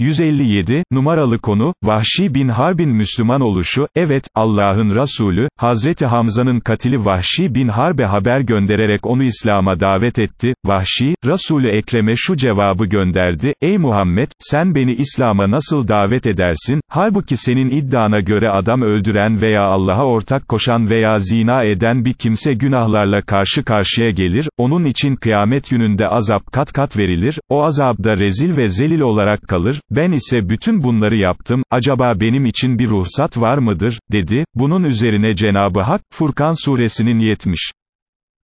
157, numaralı konu, Vahşi bin Harbin Müslüman oluşu, evet, Allah'ın Resulü, Hazreti Hamza'nın katili Vahşi bin Harbe haber göndererek onu İslam'a davet etti, Vahşi, Resulü Ekrem'e şu cevabı gönderdi, ey Muhammed, sen beni İslam'a nasıl davet edersin, halbuki senin iddiana göre adam öldüren veya Allah'a ortak koşan veya zina eden bir kimse günahlarla karşı karşıya gelir, onun için kıyamet gününde azap kat kat verilir, o azabda rezil ve zelil olarak kalır, ben ise bütün bunları yaptım, acaba benim için bir ruhsat var mıdır, dedi, bunun üzerine Cenabı Hak, Furkan suresinin 70.